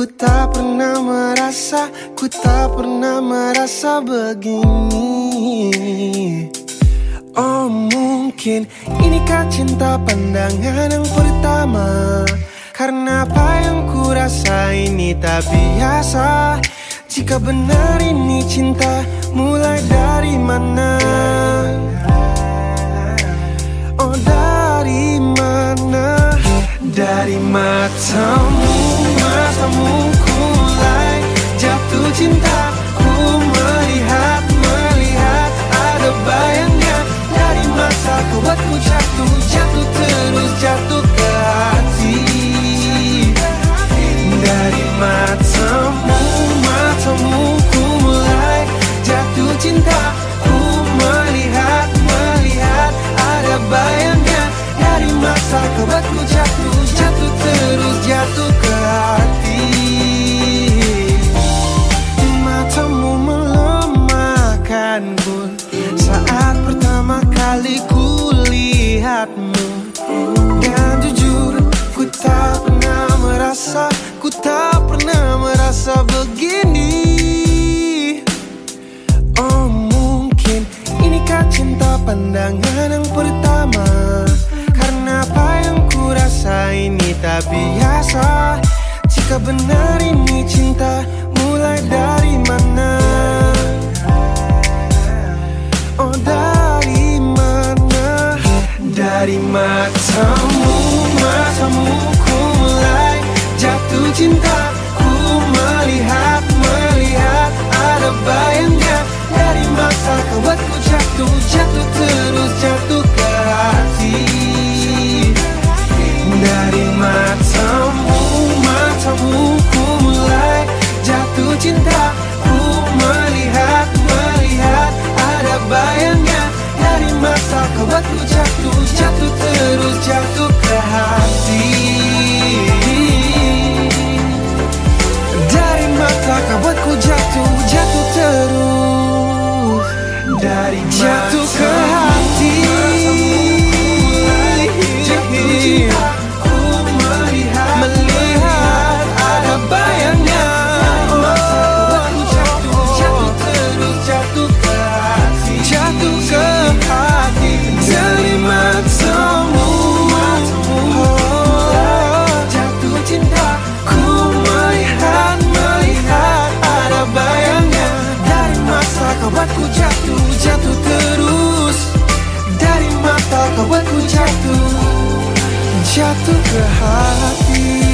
Ku tak pernah merasa, ku tak pernah merasa begini. Oh mungkin inikah cinta pandangan yang pertama? Karena apa yang ku rasa ini tak biasa? Jika benar ini cinta mulai dari mana matamu ku jatuh cinta Ku melihat, melihat. Ada bayangnya Dari masa buatku jatuh, jatuh terus jatuh ke hati. Dari matamu, matamu ku mulai. Jatuh cinta Ku melihat, melihat. Ada bayangnya Dari masa buatku jatuh, jatuh terus jatuh ke pandangan yang pertama. Karena apa yang ku rasa ini tak biasa? Jika benar ini cinta mulai dari mana? Oh dari mana? Dari matamu, matamu ku mulai jatuh cinta buatku jatuh, jatuh terus jatuh ke hati. Dari mata kau buatku jatuh, jatuh terus. Dari jatuh jatuh ke hati.